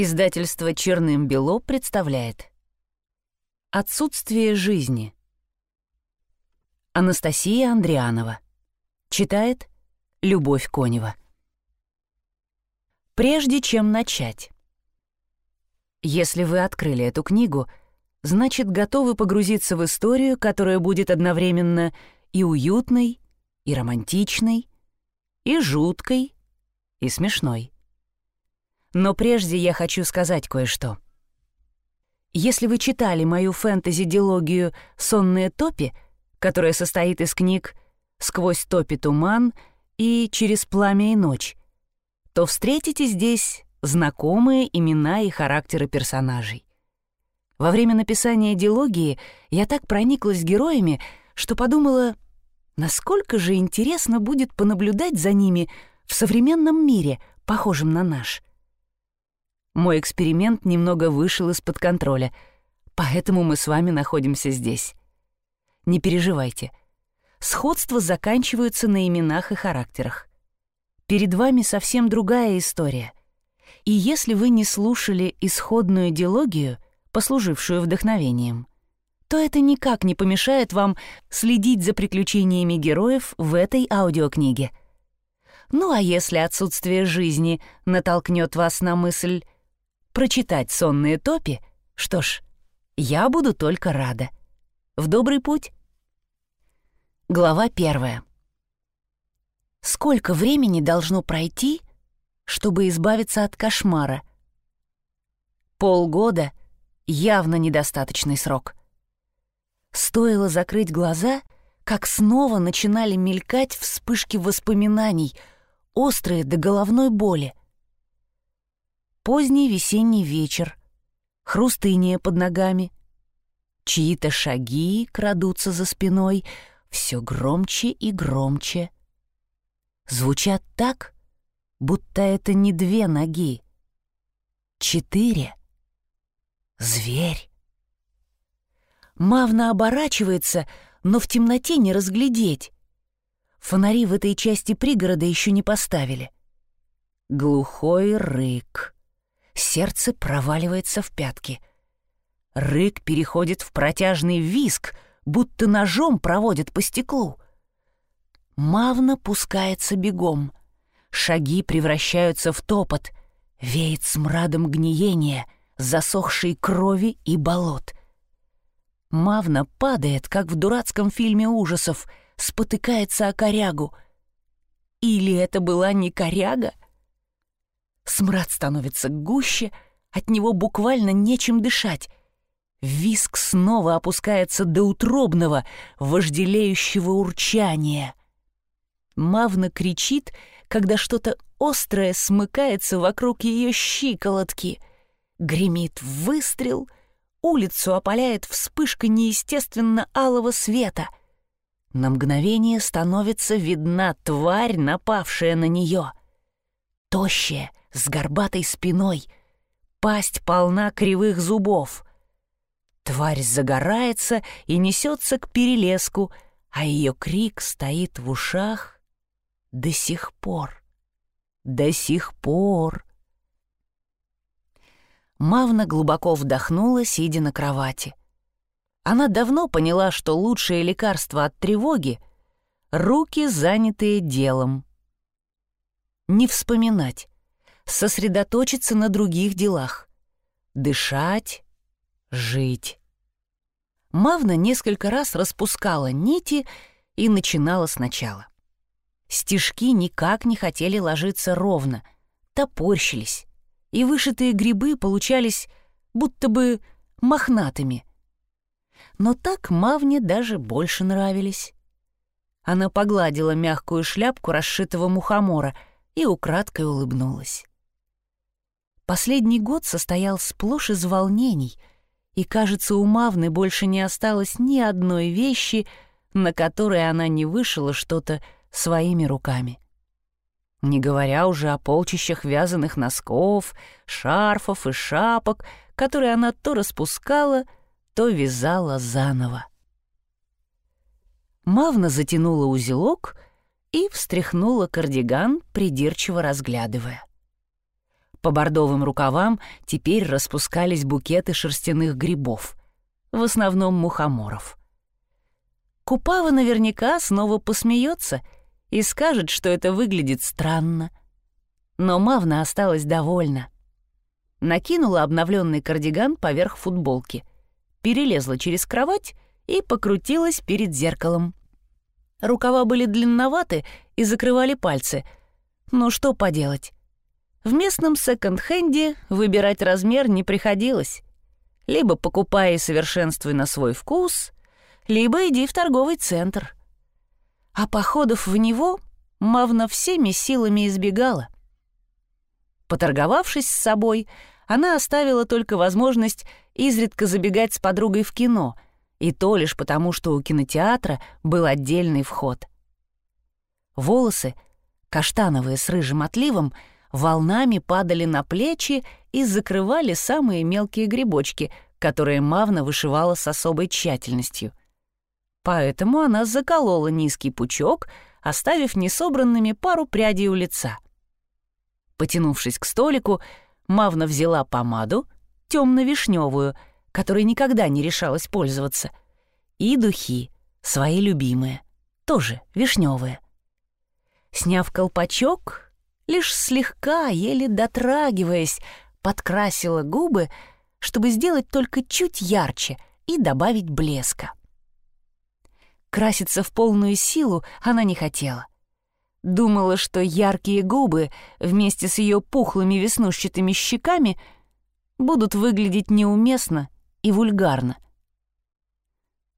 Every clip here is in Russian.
Издательство «Черным-бело» представляет «Отсутствие жизни». Анастасия Андрианова. Читает Любовь Конева. Прежде чем начать. Если вы открыли эту книгу, значит, готовы погрузиться в историю, которая будет одновременно и уютной, и романтичной, и жуткой, и смешной. Но прежде я хочу сказать кое-что. Если вы читали мою фэнтези-дилогию «Сонные топи», которая состоит из книг «Сквозь топи туман» и «Через пламя и ночь», то встретите здесь знакомые имена и характеры персонажей. Во время написания дилогии я так прониклась героями, что подумала, насколько же интересно будет понаблюдать за ними в современном мире, похожем на наш. Мой эксперимент немного вышел из-под контроля, поэтому мы с вами находимся здесь. Не переживайте. Сходства заканчиваются на именах и характерах. Перед вами совсем другая история. И если вы не слушали исходную диалогию, послужившую вдохновением, то это никак не помешает вам следить за приключениями героев в этой аудиокниге. Ну а если отсутствие жизни натолкнет вас на мысль прочитать сонные топи, что ж, я буду только рада. В добрый путь. Глава первая. Сколько времени должно пройти, чтобы избавиться от кошмара? Полгода — явно недостаточный срок. Стоило закрыть глаза, как снова начинали мелькать вспышки воспоминаний, острые до головной боли. Поздний весенний вечер, хрустыния под ногами, чьи-то шаги крадутся за спиной, все громче и громче. Звучат так, будто это не две ноги. Четыре. Зверь. Мавна оборачивается, но в темноте не разглядеть. Фонари в этой части пригорода еще не поставили. Глухой рык. Сердце проваливается в пятки. Рык переходит в протяжный виск, будто ножом проводят по стеклу. Мавна пускается бегом. Шаги превращаются в топот. Веет смрадом гниения, засохшей крови и болот. Мавна падает, как в дурацком фильме ужасов, спотыкается о корягу. Или это была не коряга? — Смрад становится гуще, от него буквально нечем дышать. Виск снова опускается до утробного, вожделеющего урчания. Мавна кричит, когда что-то острое смыкается вокруг ее щиколотки. Гремит выстрел, улицу опаляет вспышка неестественно алого света. На мгновение становится видна тварь, напавшая на нее. Тощая, с горбатой спиной, пасть полна кривых зубов. Тварь загорается и несется к перелеску, а ее крик стоит в ушах до сих пор. До сих пор. Мавна глубоко вдохнула, сидя на кровати. Она давно поняла, что лучшее лекарство от тревоги — руки, занятые делом. Не вспоминать, сосредоточиться на других делах. Дышать, жить. Мавна несколько раз распускала нити и начинала сначала. Стежки никак не хотели ложиться ровно, топорщились, и вышитые грибы получались будто бы мохнатыми. Но так Мавне даже больше нравились. Она погладила мягкую шляпку расшитого мухомора и украдкой улыбнулась. Последний год состоял сплошь из волнений, и, кажется, у Мавны больше не осталось ни одной вещи, на которой она не вышила что-то своими руками. Не говоря уже о полчищах вязаных носков, шарфов и шапок, которые она то распускала, то вязала заново. Мавна затянула узелок и встряхнула кардиган, придирчиво разглядывая. По бордовым рукавам теперь распускались букеты шерстяных грибов, в основном мухоморов. Купава наверняка снова посмеется и скажет, что это выглядит странно. Но Мавна осталась довольна. Накинула обновленный кардиган поверх футболки, перелезла через кровать и покрутилась перед зеркалом. Рукава были длинноваты и закрывали пальцы. Но что поделать? В местном секонд-хенде выбирать размер не приходилось. Либо покупай и совершенствуй на свой вкус, либо иди в торговый центр. А походов в него Мавна всеми силами избегала. Поторговавшись с собой, она оставила только возможность изредка забегать с подругой в кино, и то лишь потому, что у кинотеатра был отдельный вход. Волосы, каштановые с рыжим отливом, волнами падали на плечи и закрывали самые мелкие грибочки, которые Мавна вышивала с особой тщательностью. Поэтому она заколола низкий пучок, оставив несобранными пару прядей у лица. Потянувшись к столику, Мавна взяла помаду, темно-вишневую, которой никогда не решалась пользоваться, и духи, свои любимые, тоже вишневые. Сняв колпачок, лишь слегка, еле дотрагиваясь, подкрасила губы, чтобы сделать только чуть ярче и добавить блеска. Краситься в полную силу она не хотела. Думала, что яркие губы вместе с ее пухлыми веснушчатыми щеками будут выглядеть неуместно и вульгарно.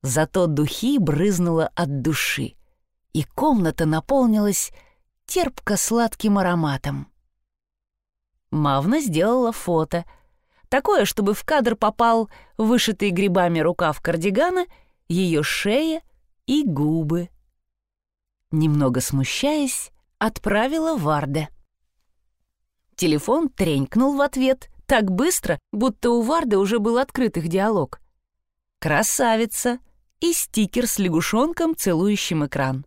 Зато духи брызнуло от души, и комната наполнилась терпко-сладким ароматом. Мавна сделала фото, такое, чтобы в кадр попал вышитый грибами рукав кардигана, ее шея и губы. Немного смущаясь, отправила Варде. Телефон тренькнул в ответ так быстро, будто у Варды уже был открыт их диалог. «Красавица!» и стикер с лягушонком, целующим экран.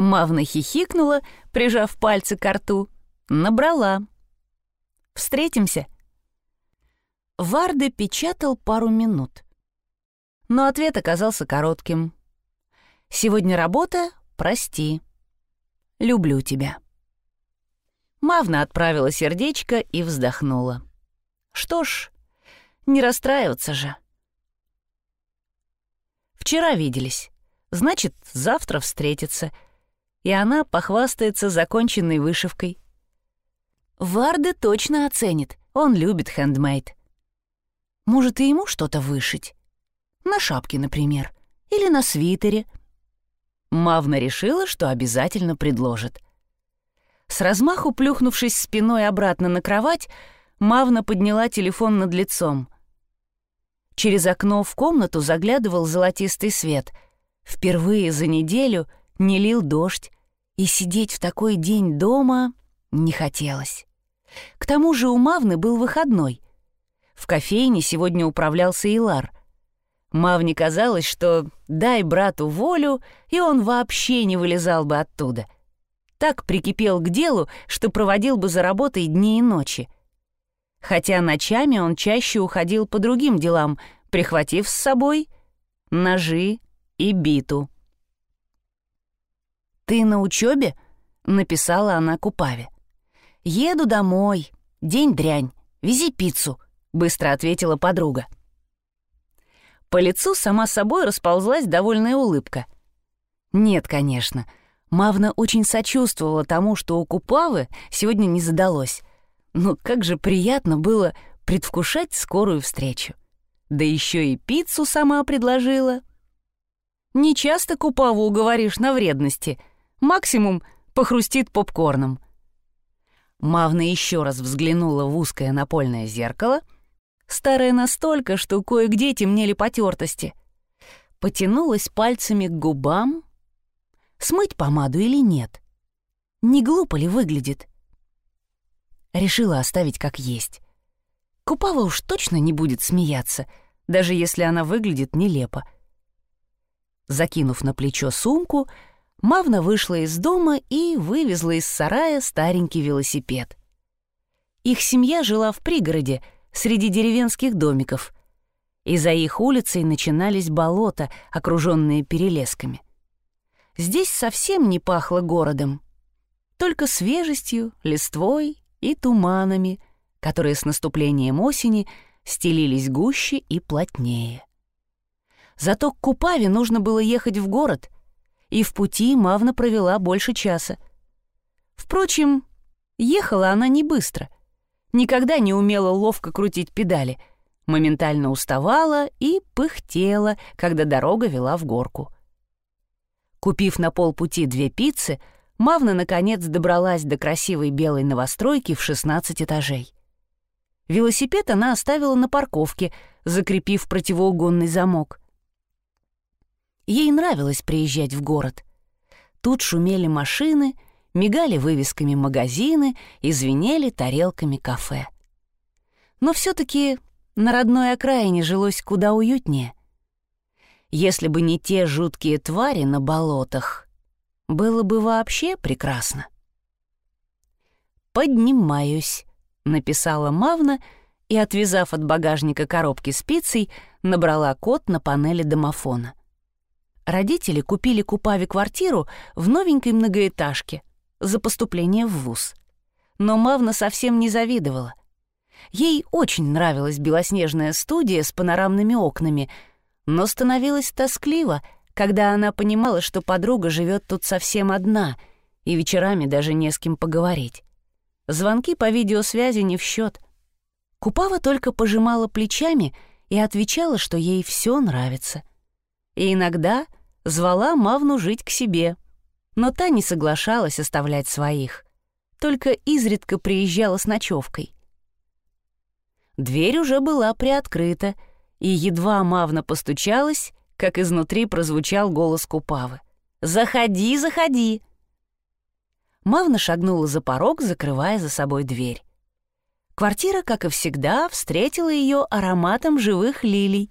Мавна хихикнула, прижав пальцы к рту. Набрала. «Встретимся?» Варды печатал пару минут. Но ответ оказался коротким. «Сегодня работа, прости. Люблю тебя». Мавна отправила сердечко и вздохнула. «Что ж, не расстраиваться же». Вчера виделись. Значит, завтра встретиться — и она похвастается законченной вышивкой. Варде точно оценит, он любит хендмейд. Может, и ему что-то вышить? На шапке, например, или на свитере. Мавна решила, что обязательно предложит. С размаху плюхнувшись спиной обратно на кровать, Мавна подняла телефон над лицом. Через окно в комнату заглядывал золотистый свет. Впервые за неделю — не лил дождь, и сидеть в такой день дома не хотелось. К тому же у Мавны был выходной. В кофейне сегодня управлялся Илар. Мавне казалось, что дай брату волю, и он вообще не вылезал бы оттуда. Так прикипел к делу, что проводил бы за работой дни и ночи. Хотя ночами он чаще уходил по другим делам, прихватив с собой ножи и биту. «Ты на учебе?» — написала она Купаве. «Еду домой. День дрянь. Вези пиццу», — быстро ответила подруга. По лицу сама собой расползлась довольная улыбка. Нет, конечно, Мавна очень сочувствовала тому, что у Купавы сегодня не задалось. Но как же приятно было предвкушать скорую встречу. Да еще и пиццу сама предложила. Не часто Купаву уговоришь на вредности — Максимум похрустит попкорном. Мавна еще раз взглянула в узкое напольное зеркало, старое настолько, что кое-где темнели потертости. Потянулась пальцами к губам. Смыть помаду или нет? Не глупо ли выглядит? Решила оставить как есть. Купава уж точно не будет смеяться, даже если она выглядит нелепо. Закинув на плечо сумку, Мавна вышла из дома и вывезла из сарая старенький велосипед. Их семья жила в пригороде, среди деревенских домиков, и за их улицей начинались болота, окруженные перелесками. Здесь совсем не пахло городом, только свежестью, листвой и туманами, которые с наступлением осени стелились гуще и плотнее. Зато к Купаве нужно было ехать в город, и в пути Мавна провела больше часа. Впрочем, ехала она не быстро, никогда не умела ловко крутить педали, моментально уставала и пыхтела, когда дорога вела в горку. Купив на полпути две пиццы, Мавна, наконец, добралась до красивой белой новостройки в 16 этажей. Велосипед она оставила на парковке, закрепив противоугонный замок. Ей нравилось приезжать в город. Тут шумели машины, мигали вывесками магазины и звенели тарелками кафе. Но все-таки на родной окраине жилось куда уютнее. Если бы не те жуткие твари на болотах, было бы вообще прекрасно. «Поднимаюсь», — написала Мавна и, отвязав от багажника коробки спицей, набрала код на панели домофона. Родители купили Купаве квартиру в новенькой многоэтажке за поступление в вуз. Но Мавна совсем не завидовала. Ей очень нравилась белоснежная студия с панорамными окнами, но становилось тоскливо — когда она понимала, что подруга живет тут совсем одна, и вечерами даже не с кем поговорить. Звонки по видеосвязи не в счет. Купава только пожимала плечами и отвечала, что ей все нравится. И иногда звала Мавну жить к себе, но та не соглашалась оставлять своих, только изредка приезжала с ночевкой. Дверь уже была приоткрыта, и едва Мавна постучалась, как изнутри прозвучал голос Купавы. «Заходи, заходи!» Мавна шагнула за порог, закрывая за собой дверь. Квартира, как и всегда, встретила ее ароматом живых лилий.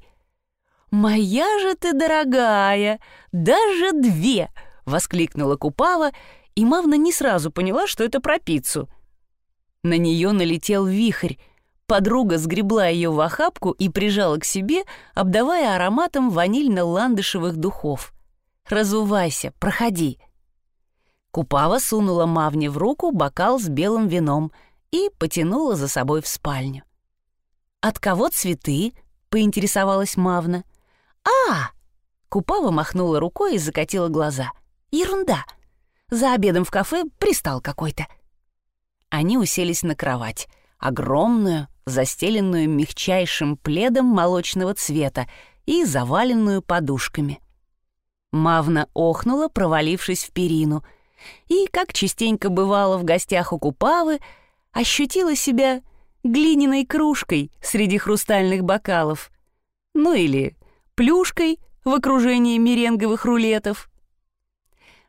«Моя же ты дорогая! Даже две!» — воскликнула Купава, и Мавна не сразу поняла, что это про пиццу. На нее налетел вихрь, Подруга сгребла ее в охапку и прижала к себе, обдавая ароматом ванильно-ландышевых духов. «Разувайся, проходи». Купава сунула Мавне в руку бокал с белым вином и потянула за собой в спальню. «От кого цветы?» — поинтересовалась Мавна. «А!» — Купава махнула рукой и закатила глаза. «Ерунда! За обедом в кафе пристал какой-то». Они уселись на кровать, огромную, застеленную мягчайшим пледом молочного цвета и заваленную подушками. Мавна охнула, провалившись в перину, и, как частенько бывало в гостях у Купавы, ощутила себя глиняной кружкой среди хрустальных бокалов, ну или плюшкой в окружении меренговых рулетов.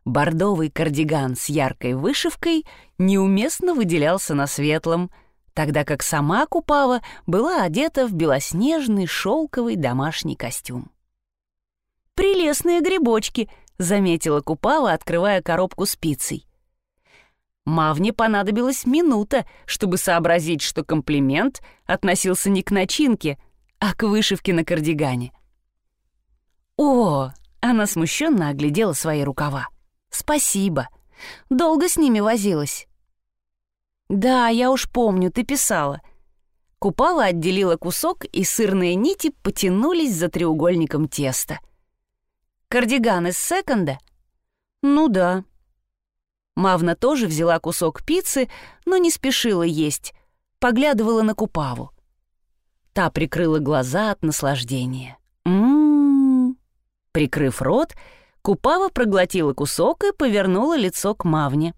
Бордовый кардиган с яркой вышивкой неуместно выделялся на светлом — тогда как сама Купава была одета в белоснежный шелковый домашний костюм. «Прелестные грибочки», — заметила Купава, открывая коробку спицей. Мавне понадобилась минута, чтобы сообразить, что комплимент относился не к начинке, а к вышивке на кардигане. Она смущенно оглядела свои рукава. «Спасибо. Долго с ними возилась». «Да, я уж помню, ты писала». Купала отделила кусок, и сырные нити потянулись за треугольником теста. «Кардиган из секонда?» «Ну да». Мавна тоже взяла кусок пиццы, но не спешила есть, поглядывала на Купаву. Та прикрыла глаза от наслаждения. Прикрыв рот, Купава проглотила кусок и повернула лицо к Мавне.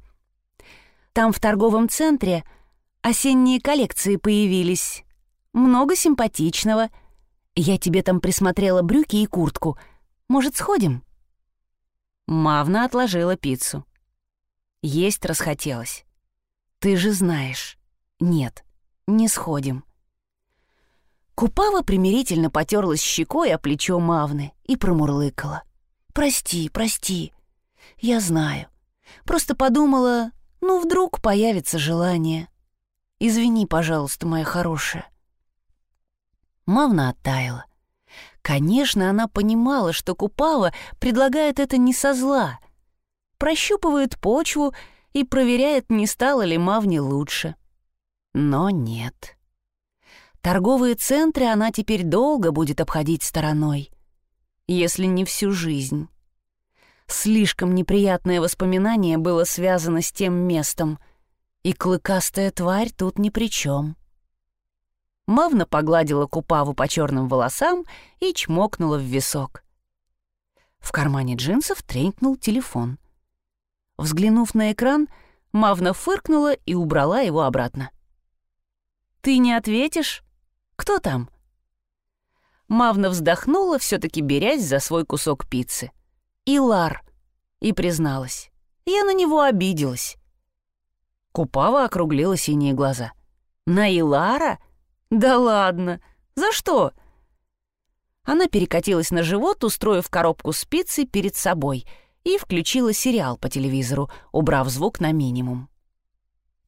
Там в торговом центре осенние коллекции появились. Много симпатичного. Я тебе там присмотрела брюки и куртку. Может, сходим?» Мавна отложила пиццу. Есть расхотелось. «Ты же знаешь. Нет, не сходим». Купава примирительно потерлась щекой о плечо Мавны и промурлыкала. «Прости, прости. Я знаю. Просто подумала, ну, вдруг появится желание. Извини, пожалуйста, моя хорошая». Мавна оттаяла. Конечно, она понимала, что Купава предлагает это не со зла. Прощупывает почву и проверяет, не стало ли Мавне лучше. Но нет. Торговые центры она теперь долго будет обходить стороной, если не всю жизнь. Слишком неприятное воспоминание было связано с тем местом, и клыкастая тварь тут ни при чем. Мавна погладила Купаву по черным волосам и чмокнула в висок. В кармане джинсов тренькнул телефон. Взглянув на экран, Мавна фыркнула и убрала его обратно. «Ты не ответишь? Кто там?» Мавна вздохнула, все таки берясь за свой кусок пиццы. «Илар», и призналась. Я на него обиделась. Купава округлила синие глаза. «На Илара?» «Да ладно! За что?» Она перекатилась на живот, устроив коробку спицы перед собой, и включила сериал по телевизору, убрав звук на минимум.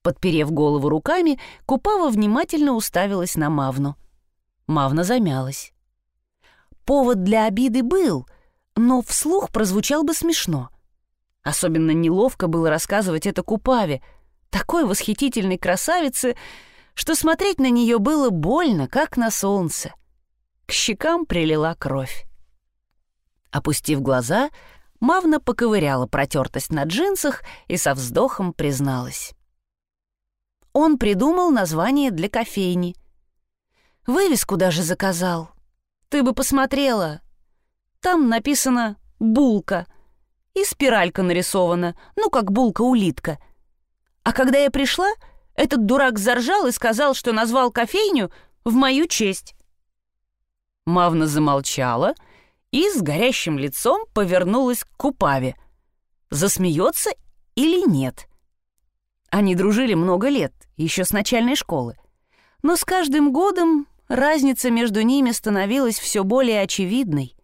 Подперев голову руками, Купава внимательно уставилась на Мавну. Мавна замялась. Повод для обиды был, но вслух прозвучал бы смешно. Особенно неловко было рассказывать это Купаве, такой восхитительной красавице, что смотреть на нее было больно, как на солнце. К щекам прилила кровь. Опустив глаза, Мавна поковыряла протертость на джинсах и со вздохом призналась. Он придумал название для кофейни. Вывеску даже заказал. Ты бы посмотрела. Там написано «Булка» и спиралька нарисована, ну, как булка-улитка. А когда я пришла, этот дурак заржал и сказал, что назвал кофейню в мою честь. Мавна замолчала и с горящим лицом повернулась к Купаве. Засмеется или нет? Они дружили много лет, еще с начальной школы. Но с каждым годом разница между ними становилась все более очевидной.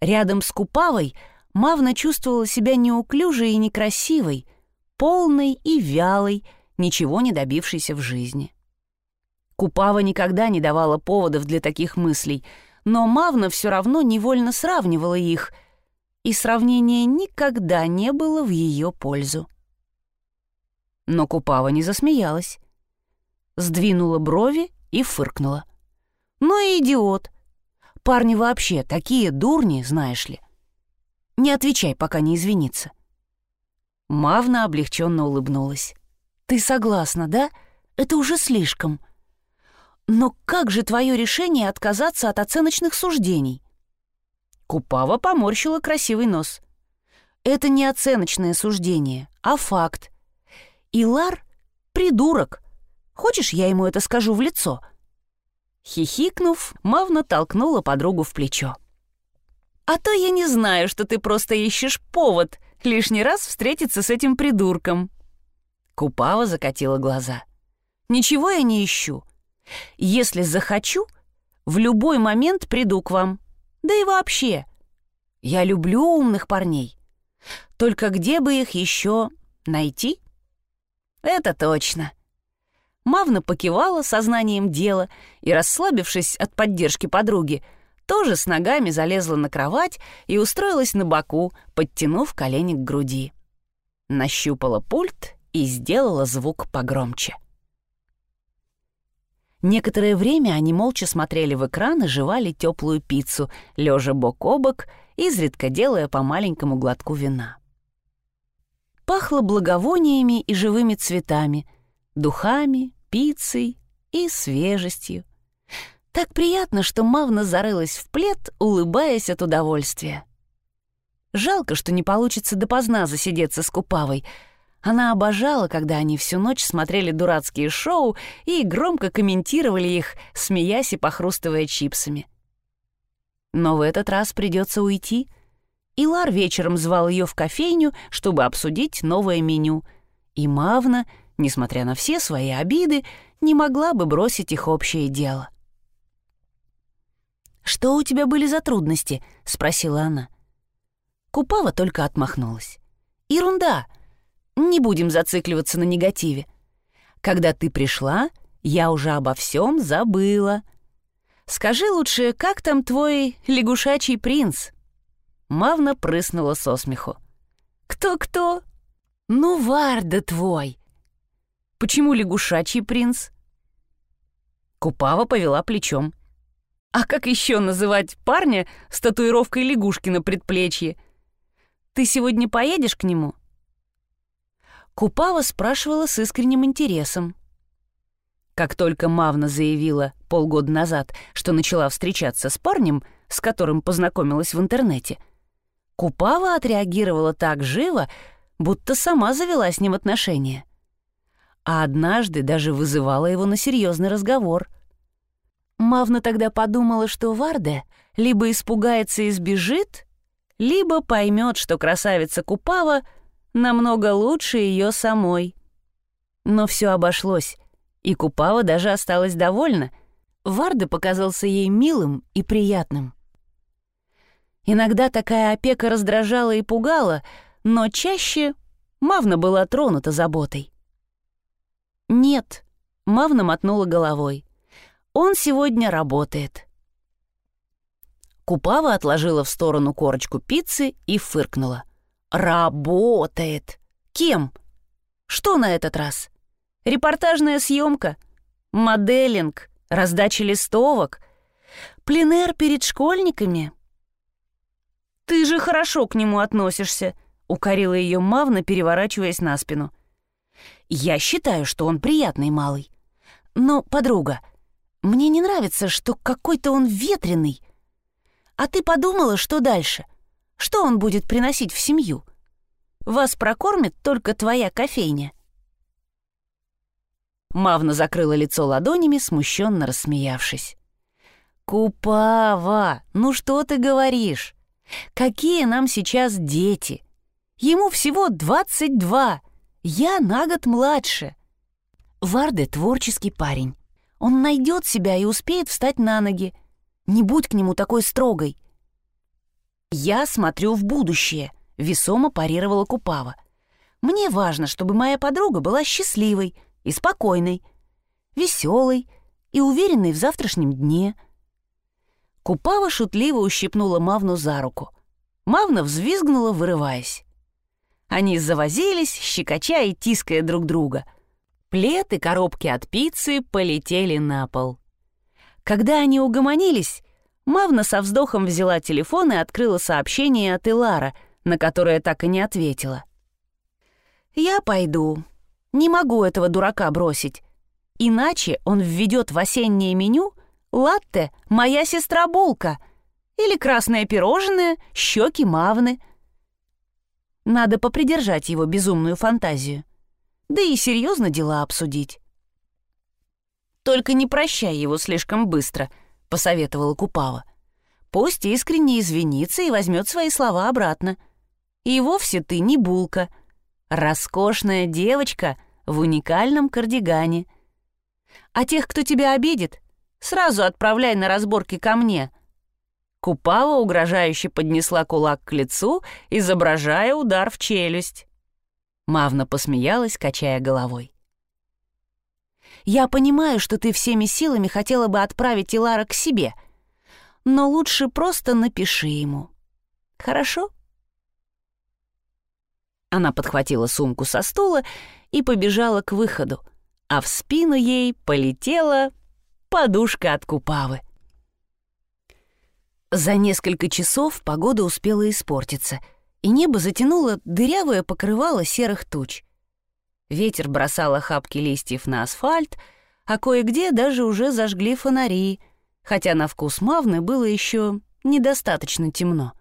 Рядом с Купавой Мавна чувствовала себя неуклюжей и некрасивой, полной и вялой, ничего не добившейся в жизни. Купава никогда не давала поводов для таких мыслей, но Мавна все равно невольно сравнивала их, и сравнение никогда не было в ее пользу. Но Купава не засмеялась. Сдвинула брови и фыркнула. «Ну и идиот! Парни вообще такие дурни, знаешь ли. Не отвечай, пока не извинится». Мавна облегченно улыбнулась. «Ты согласна, да? Это уже слишком. Но как же твое решение отказаться от оценочных суждений?» Купава поморщила красивый нос. «Это не оценочное суждение, а факт. Илар — придурок. Хочешь, я ему это скажу в лицо?» Хихикнув, Мавна толкнула подругу в плечо. «А то я не знаю, что ты просто ищешь повод лишний раз встретиться с этим придурком». Купава закатила глаза. «Ничего я не ищу. Если захочу, в любой момент приду к вам. Да и вообще, я люблю умных парней. Только где бы их еще найти?» «Это точно». Мавна покивала сознанием дела и, расслабившись от поддержки подруги, тоже с ногами залезла на кровать и устроилась на боку, подтянув колени к груди. Нащупала пульт и сделала звук погромче. Некоторое время они молча смотрели в экран и жевали теплую пиццу, лежа бок о бок, изредка делая по маленькому глотку вина. Пахло благовониями и живыми цветами, духами, пиццей и свежестью. Так приятно, что Мавна зарылась в плед, улыбаясь от удовольствия. Жалко, что не получится допоздна засидеться с Купавой. Она обожала, когда они всю ночь смотрели дурацкие шоу и громко комментировали их, смеясь и похрустывая чипсами. Но в этот раз придется уйти. Илар вечером звал ее в кофейню, чтобы обсудить новое меню. И Мавна, несмотря на все свои обиды, не могла бы бросить их общее дело. «Что у тебя были за трудности?» — спросила она. Купава только отмахнулась. «Ерунда! Не будем зацикливаться на негативе. Когда ты пришла, я уже обо всем забыла. Скажи лучше, как там твой лягушачий принц?» Мавна прыснула со смеху. «Кто-кто?» «Ну, Варда твой!» «Почему лягушачий принц?» Купава повела плечом. «А как еще называть парня с татуировкой лягушки на предплечье? Ты сегодня поедешь к нему?» Купава спрашивала с искренним интересом. Как только Мавна заявила полгода назад, что начала встречаться с парнем, с которым познакомилась в интернете, Купава отреагировала так живо, будто сама завела с ним отношения. А однажды даже вызывала его на серьезный разговор. Мавна тогда подумала, что Варде либо испугается и сбежит, либо поймет, что красавица Купава намного лучше ее самой. Но все обошлось, и Купава даже осталась довольна. Варде показался ей милым и приятным. Иногда такая опека раздражала и пугала, но чаще Мавна была тронута заботой. «Нет», — Мавна мотнула головой, — «он сегодня работает». Купава отложила в сторону корочку пиццы и фыркнула. «Работает! Кем? Что на этот раз? Репортажная съемка? Моделинг? Раздача листовок? Пленэр перед школьниками?» «Ты же хорошо к нему относишься», — укорила ее Мавна, переворачиваясь на спину. «Я считаю, что он приятный малый. Но, подруга, мне не нравится, что какой-то он ветреный. А ты подумала, что дальше? Что он будет приносить в семью? Вас прокормит только твоя кофейня». Мавна закрыла лицо ладонями, смущенно рассмеявшись. «Купава, ну что ты говоришь? Какие нам сейчас дети? Ему всего 22. Я на год младше. Варде творческий парень. Он найдет себя и успеет встать на ноги. Не будь к нему такой строгой. Я смотрю в будущее, весомо парировала Купава. Мне важно, чтобы моя подруга была счастливой и спокойной, веселой и уверенной в завтрашнем дне. Купава шутливо ущипнула Мавну за руку. Мавна взвизгнула, вырываясь. Они завозились, щекоча и тиская друг друга. Плед и коробки от пиццы полетели на пол. Когда они угомонились, Мавна со вздохом взяла телефон и открыла сообщение от Илара, на которое так и не ответила. «Я пойду. Не могу этого дурака бросить. Иначе он введет в осеннее меню латте «Моя сестра Булка» или красное пирожное «Щеки Мавны», надо попридержать его безумную фантазию. Да и серьезно дела обсудить. «Только не прощай его слишком быстро», — посоветовала Купава. «Пусть искренне извинится и возьмет свои слова обратно. И вовсе ты не булка. Роскошная девочка в уникальном кардигане. А тех, кто тебя обидит, сразу отправляй на разборки ко мне. Купава угрожающе поднесла кулак к лицу, изображая удар в челюсть. Мавна посмеялась, качая головой. «Я понимаю, что ты всеми силами хотела бы отправить Илара к себе, но лучше просто напиши ему. Хорошо?» Она подхватила сумку со стула и побежала к выходу, а в спину ей полетела подушка от Купавы. За несколько часов погода успела испортиться, и небо затянуло дырявое покрывало серых туч. Ветер бросал охапки листьев на асфальт, а кое-где даже уже зажгли фонари, хотя на вкус Мавны было еще недостаточно темно.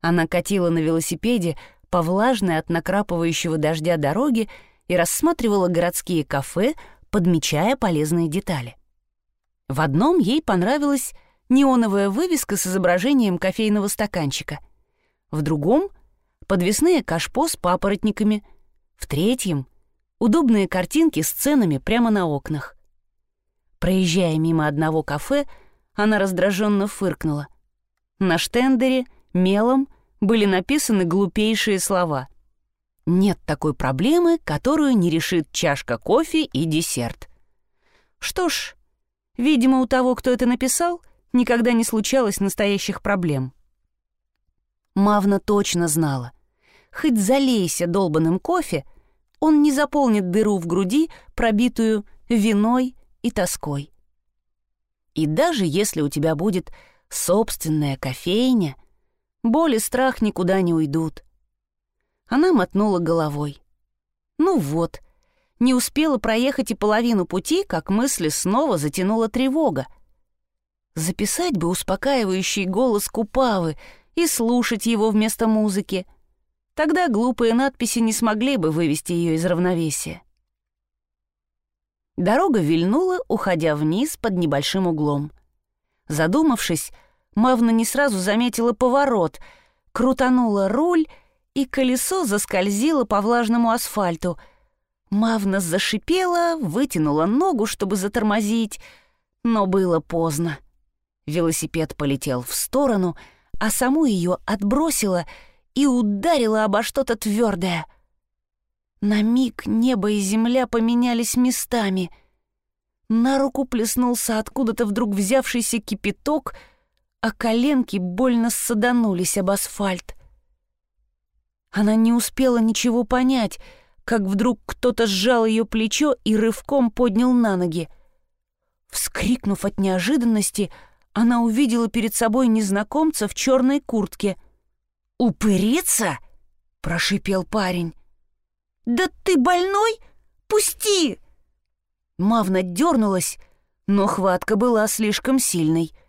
Она катила на велосипеде по влажной от накрапывающего дождя дороге и рассматривала городские кафе, подмечая полезные детали. В одном ей понравилось неоновая вывеска с изображением кофейного стаканчика. В другом — подвесные кашпо с папоротниками. В третьем — удобные картинки с ценами прямо на окнах. Проезжая мимо одного кафе, она раздраженно фыркнула. На штендере мелом были написаны глупейшие слова. Нет такой проблемы, которую не решит чашка кофе и десерт. Что ж, видимо, у того, кто это написал, никогда не случалось настоящих проблем. Мавна точно знала. Хоть залейся долбанным кофе, он не заполнит дыру в груди, пробитую виной и тоской. И даже если у тебя будет собственная кофейня, боль и страх никуда не уйдут. Она мотнула головой. Ну вот, не успела проехать и половину пути, как мысли снова затянула тревога. Записать бы успокаивающий голос Купавы и слушать его вместо музыки. Тогда глупые надписи не смогли бы вывести ее из равновесия. Дорога вильнула, уходя вниз под небольшим углом. Задумавшись, Мавна не сразу заметила поворот, крутанула руль, и колесо заскользило по влажному асфальту. Мавна зашипела, вытянула ногу, чтобы затормозить, но было поздно. Велосипед полетел в сторону, а саму ее отбросило и ударило обо что-то твердое. На миг небо и земля поменялись местами. На руку плеснулся откуда-то вдруг взявшийся кипяток — а коленки больно ссаданулись об асфальт. Она не успела ничего понять, как вдруг кто-то сжал ее плечо и рывком поднял на ноги. Вскрикнув от неожиданности, она увидела перед собой незнакомца в черной куртке. «Упырица?» — прошипел парень. «Да ты больной? Пусти!» Мавна дернулась, но хватка была слишком сильной —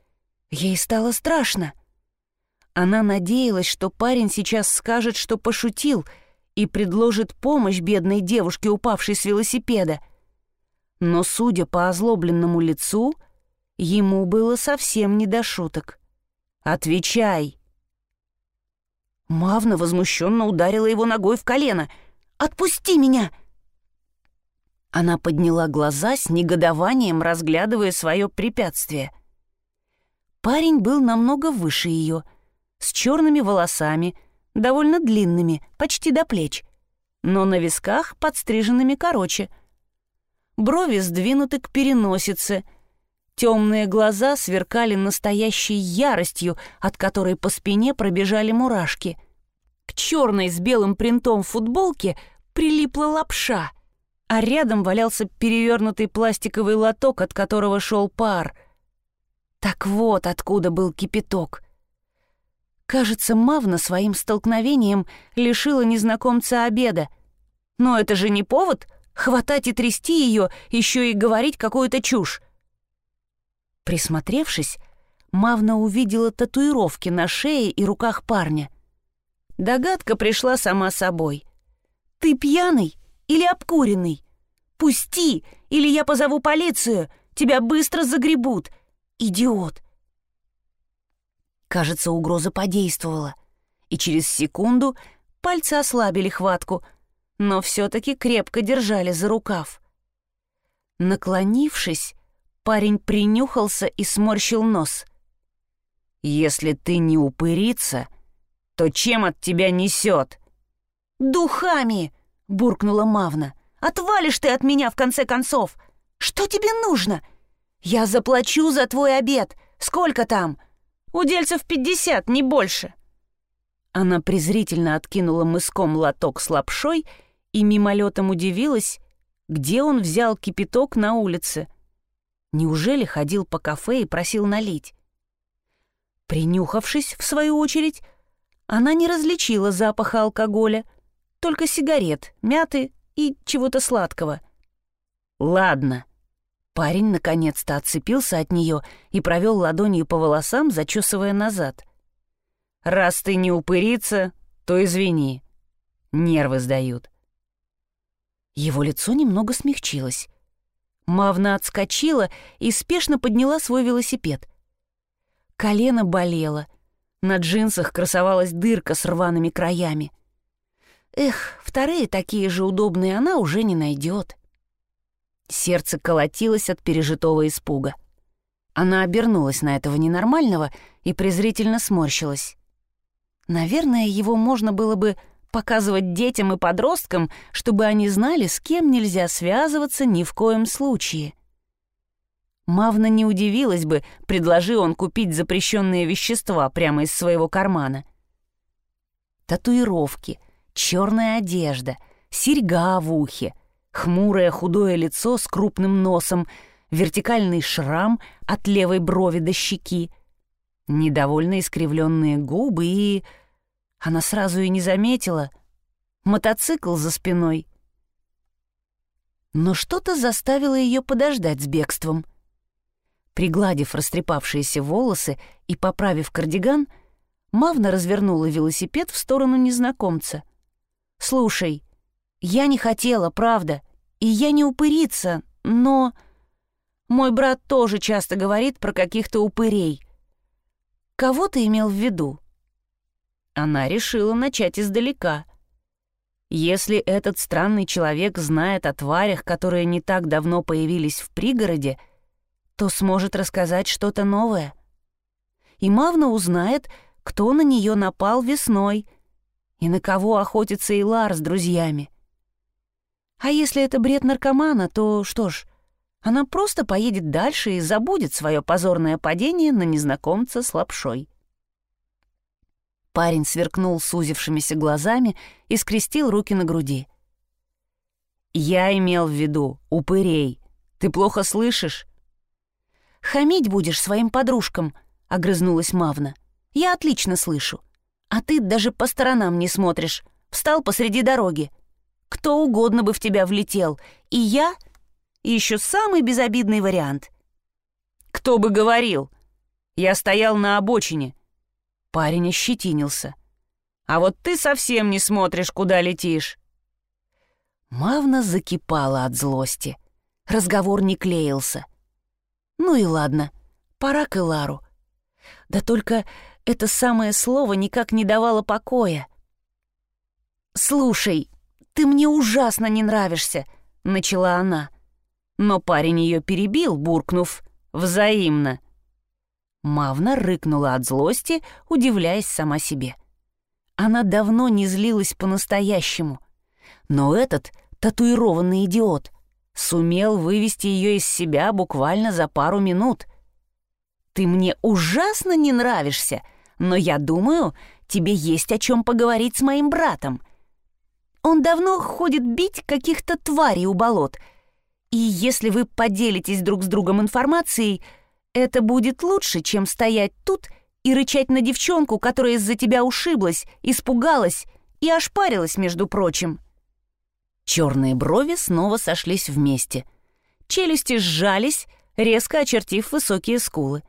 Ей стало страшно. Она надеялась, что парень сейчас скажет, что пошутил, и предложит помощь бедной девушке, упавшей с велосипеда. Но, судя по озлобленному лицу, ему было совсем не до шуток. «Отвечай!» Мавна возмущенно ударила его ногой в колено. «Отпусти меня!» Она подняла глаза с негодованием, разглядывая свое препятствие — Парень был намного выше ее, с черными волосами, довольно длинными, почти до плеч, но на висках подстриженными короче. Брови сдвинуты к переносице, темные глаза сверкали настоящей яростью, от которой по спине пробежали мурашки. К черной с белым принтом футболке прилипла лапша, а рядом валялся перевернутый пластиковый лоток, от которого шел пар — так вот откуда был кипяток. Кажется, Мавна своим столкновением лишила незнакомца обеда. Но это же не повод хватать и трясти ее, еще и говорить какую-то чушь. Присмотревшись, Мавна увидела татуировки на шее и руках парня. Догадка пришла сама собой. «Ты пьяный или обкуренный? Пусти, или я позову полицию, тебя быстро загребут, Идиот! Кажется, угроза подействовала, и через секунду пальцы ослабили хватку, но все-таки крепко держали за рукав. Наклонившись, парень принюхался и сморщил нос. «Если ты не упырица, то чем от тебя несет?» «Духами!» — буркнула Мавна. «Отвалишь ты от меня, в конце концов! Что тебе нужно? «Я заплачу за твой обед. Сколько там?» «Удельцев пятьдесят, не больше». Она презрительно откинула мыском лоток с лапшой и мимолетом удивилась, где он взял кипяток на улице. Неужели ходил по кафе и просил налить? Принюхавшись, в свою очередь, она не различила запаха алкоголя, только сигарет, мяты и чего-то сладкого. «Ладно», Парень наконец-то отцепился от нее и провел ладонью по волосам, зачесывая назад. «Раз ты не упырица, то извини. Нервы сдают». Его лицо немного смягчилось. Мавна отскочила и спешно подняла свой велосипед. Колено болело. На джинсах красовалась дырка с рваными краями. Эх, вторые такие же удобные она уже не найдет. Сердце колотилось от пережитого испуга. Она обернулась на этого ненормального и презрительно сморщилась. Наверное, его можно было бы показывать детям и подросткам, чтобы они знали, с кем нельзя связываться ни в коем случае. Мавна не удивилась бы, предложи он купить запрещенные вещества прямо из своего кармана. Татуировки, черная одежда, серьга в ухе, хмурое худое лицо с крупным носом, вертикальный шрам от левой брови до щеки, недовольно искривленные губы и она сразу и не заметила. Мотоцикл за спиной. Но что-то заставило ее подождать с бегством. Пригладив растрепавшиеся волосы и поправив кардиган, Мавна развернула велосипед в сторону незнакомца. «Слушай, я не хотела, правда, и я не упырица, но...» Мой брат тоже часто говорит про каких-то упырей. Кого ты имел в виду? Она решила начать издалека. Если этот странный человек знает о тварях, которые не так давно появились в пригороде, то сможет рассказать что-то новое. И Мавна узнает, кто на нее напал весной и на кого охотится Илар с друзьями. А если это бред наркомана, то что ж, она просто поедет дальше и забудет свое позорное падение на незнакомца с лапшой. Парень сверкнул сузившимися глазами и скрестил руки на груди. «Я имел в виду упырей. Ты плохо слышишь?» «Хамить будешь своим подружкам», — огрызнулась Мавна. «Я отлично слышу. А ты даже по сторонам не смотришь. Встал посреди дороги. Кто угодно бы в тебя влетел. И я... И еще самый безобидный вариант». «Кто бы говорил? Я стоял на обочине» Парень ощетинился. «А вот ты совсем не смотришь, куда летишь». Мавна закипала от злости. Разговор не клеился. «Ну и ладно, пора к Илару». Да только это самое слово никак не давало покоя. «Слушай, ты мне ужасно не нравишься», — начала она. Но парень ее перебил, буркнув «взаимно». Мавна рыкнула от злости, удивляясь сама себе. Она давно не злилась по-настоящему. Но этот татуированный идиот сумел вывести ее из себя буквально за пару минут. «Ты мне ужасно не нравишься, но я думаю, тебе есть о чем поговорить с моим братом. Он давно ходит бить каких-то тварей у болот, и если вы поделитесь друг с другом информацией, это будет лучше, чем стоять тут и рычать на девчонку, которая из-за тебя ушиблась, испугалась и ошпарилась, между прочим. Черные брови снова сошлись вместе. Челюсти сжались, резко очертив высокие скулы.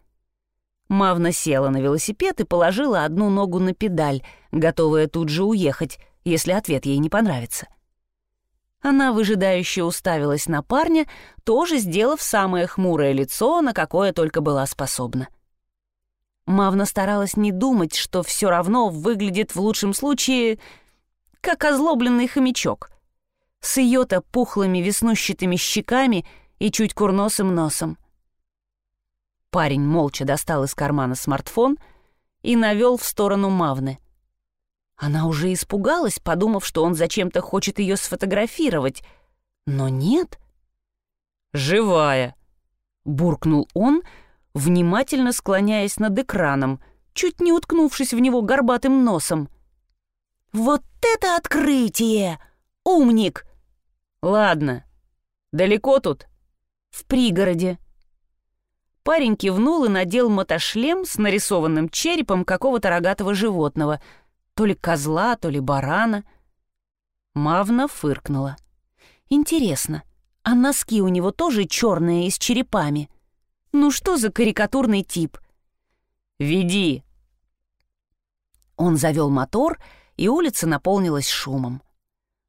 Мавна села на велосипед и положила одну ногу на педаль, готовая тут же уехать, если ответ ей не понравится. Она выжидающе уставилась на парня, тоже сделав самое хмурое лицо, на какое только была способна. Мавна старалась не думать, что все равно выглядит в лучшем случае как озлобленный хомячок. С ее-то пухлыми веснущатыми щеками и чуть курносым носом. Парень молча достал из кармана смартфон и навел в сторону Мавны. Она уже испугалась, подумав, что он зачем-то хочет ее сфотографировать. Но нет. «Живая!» — буркнул он, внимательно склоняясь над экраном, чуть не уткнувшись в него горбатым носом. «Вот это открытие! Умник!» «Ладно. Далеко тут?» «В пригороде». Парень кивнул и надел мотошлем с нарисованным черепом какого-то рогатого животного — то ли козла, то ли барана. Мавна фыркнула. Интересно, а носки у него тоже черные и с черепами? Ну что за карикатурный тип? «Веди!» Он завел мотор, и улица наполнилась шумом.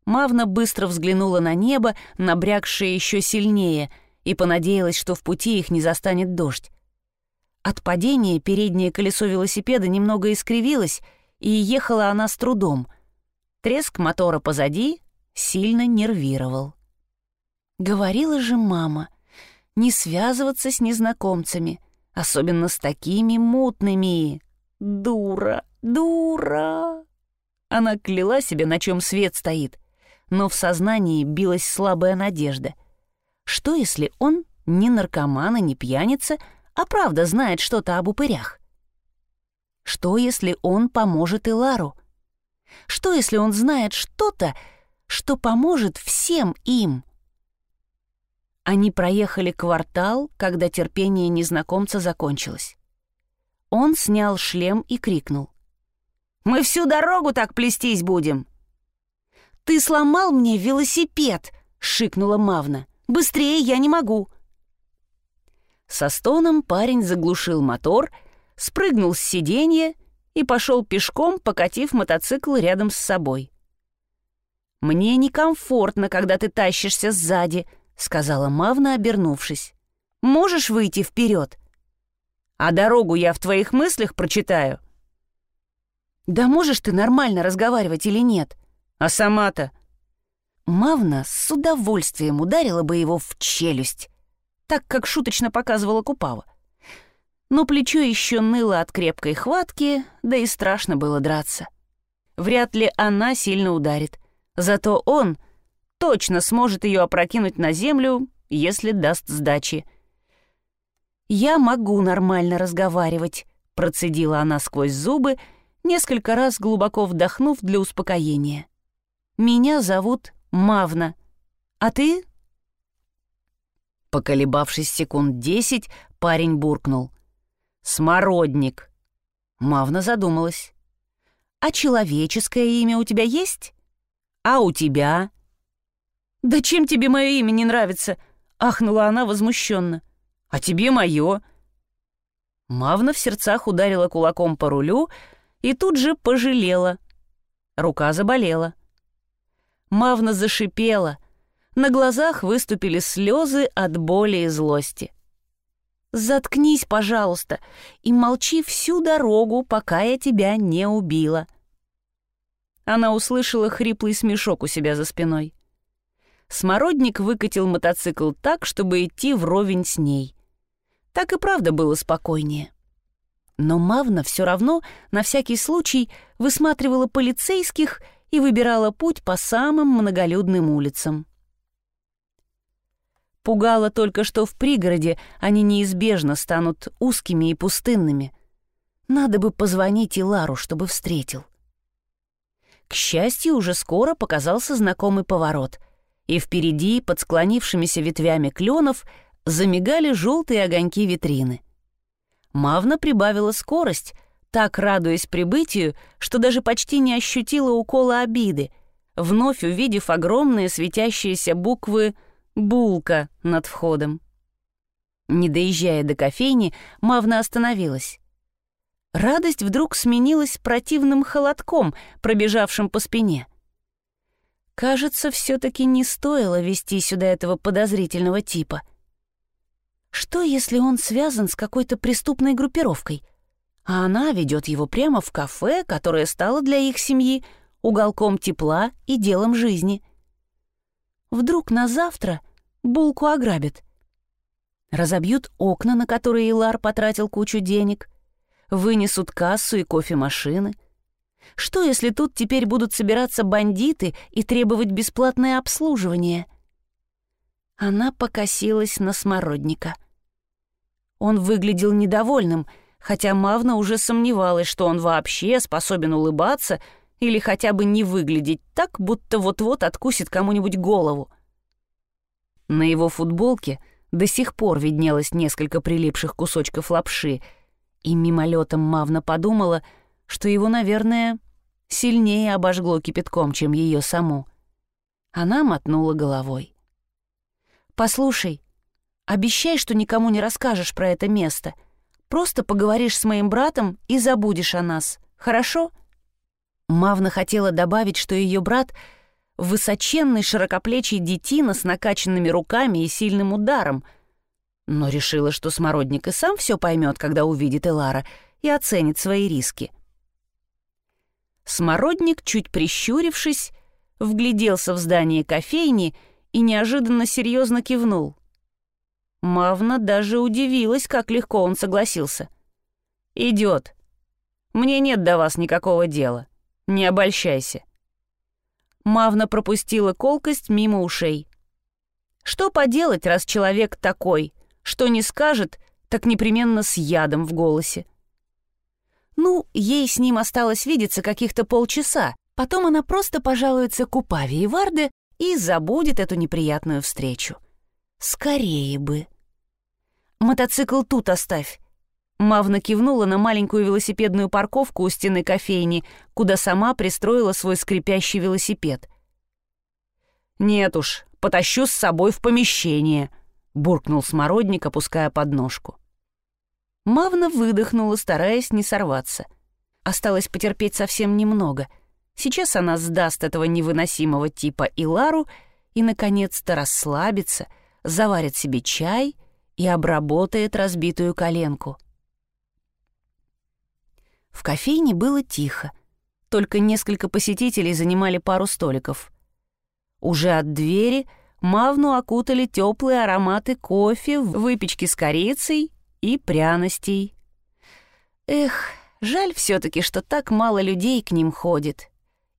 Мавна быстро взглянула на небо, набрякшее еще сильнее, и понадеялась, что в пути их не застанет дождь. От падения переднее колесо велосипеда немного искривилось, и ехала она с трудом. Треск мотора позади сильно нервировал. Говорила же мама, не связываться с незнакомцами, особенно с такими мутными. Дура, дура. Она кляла себе, на чем свет стоит, но в сознании билась слабая надежда. Что, если он не наркоман и не пьяница, а правда знает что-то об упырях? Что, если он поможет Илару? Что, если он знает что-то, что поможет всем им? Они проехали квартал, когда терпение незнакомца закончилось. Он снял шлем и крикнул. «Мы всю дорогу так плестись будем!» «Ты сломал мне велосипед!» — шикнула Мавна. «Быстрее я не могу!» Со стоном парень заглушил мотор, спрыгнул с сиденья и пошел пешком, покатив мотоцикл рядом с собой. «Мне некомфортно, когда ты тащишься сзади», — сказала Мавна, обернувшись. «Можешь выйти вперед? А дорогу я в твоих мыслях прочитаю». «Да можешь ты нормально разговаривать или нет? А сама-то?» Мавна с удовольствием ударила бы его в челюсть, так как шуточно показывала Купава. Но плечо еще ныло от крепкой хватки, да и страшно было драться. Вряд ли она сильно ударит. Зато он точно сможет ее опрокинуть на землю, если даст сдачи. «Я могу нормально разговаривать», — процедила она сквозь зубы, несколько раз глубоко вдохнув для успокоения. «Меня зовут Мавна. А ты?» Поколебавшись секунд десять, парень буркнул. «Смородник». Мавна задумалась. «А человеческое имя у тебя есть? А у тебя?» «Да чем тебе мое имя не нравится?» — ахнула она возмущенно. «А тебе мое?» Мавна в сердцах ударила кулаком по рулю и тут же пожалела. Рука заболела. Мавна зашипела. На глазах выступили слезы от боли и злости. «Заткнись, пожалуйста, и молчи всю дорогу, пока я тебя не убила». Она услышала хриплый смешок у себя за спиной. Смородник выкатил мотоцикл так, чтобы идти вровень с ней. Так и правда было спокойнее. Но Мавна все равно на всякий случай высматривала полицейских и выбирала путь по самым многолюдным улицам. Пугало только, что в пригороде они неизбежно станут узкими и пустынными. Надо бы позвонить Илару, чтобы встретил. К счастью, уже скоро показался знакомый поворот — и впереди, под склонившимися ветвями кленов, замигали желтые огоньки витрины. Мавна прибавила скорость, так радуясь прибытию, что даже почти не ощутила укола обиды, вновь увидев огромные светящиеся буквы «Булка» над входом. Не доезжая до кофейни, Мавна остановилась. Радость вдруг сменилась противным холодком, пробежавшим по спине — Кажется, все-таки не стоило вести сюда этого подозрительного типа. Что, если он связан с какой-то преступной группировкой, а она ведет его прямо в кафе, которое стало для их семьи уголком тепла и делом жизни? Вдруг на завтра булку ограбят. Разобьют окна, на которые Илар потратил кучу денег, вынесут кассу и кофемашины — что, если тут теперь будут собираться бандиты и требовать бесплатное обслуживание? Она покосилась на смородника. Он выглядел недовольным, хотя Мавна уже сомневалась, что он вообще способен улыбаться или хотя бы не выглядеть так, будто вот-вот откусит кому-нибудь голову. На его футболке до сих пор виднелось несколько прилипших кусочков лапши, и мимолетом Мавна подумала — что его, наверное, сильнее обожгло кипятком, чем ее саму. Она мотнула головой. «Послушай, обещай, что никому не расскажешь про это место. Просто поговоришь с моим братом и забудешь о нас, хорошо?» Мавна хотела добавить, что ее брат — высоченный широкоплечий детина с накачанными руками и сильным ударом, но решила, что Смородник и сам все поймет, когда увидит Элара, и оценит свои риски. Смородник, чуть прищурившись, вгляделся в здание кофейни и неожиданно серьезно кивнул. Мавна даже удивилась, как легко он согласился. «Идет. Мне нет до вас никакого дела. Не обольщайся. Мавна пропустила колкость мимо ушей. Что поделать, раз человек такой, что не скажет, так непременно с ядом в голосе. Ну, ей с ним осталось видеться каких-то полчаса, потом она просто пожалуется Купаве и Варде и забудет эту неприятную встречу. Скорее бы. «Мотоцикл тут оставь». Мавна кивнула на маленькую велосипедную парковку у стены кофейни, куда сама пристроила свой скрипящий велосипед. «Нет уж, потащу с собой в помещение», — буркнул Смородник, опуская подножку. Мавна выдохнула, стараясь не сорваться. Осталось потерпеть совсем немного. Сейчас она сдаст этого невыносимого типа Илару и, наконец-то, расслабится, заварит себе чай и обработает разбитую коленку. В кофейне было тихо. Только несколько посетителей занимали пару столиков. Уже от двери Мавну окутали теплые ароматы кофе, выпечки с корицей и пряностей. Эх, жаль все-таки, что так мало людей к ним ходит.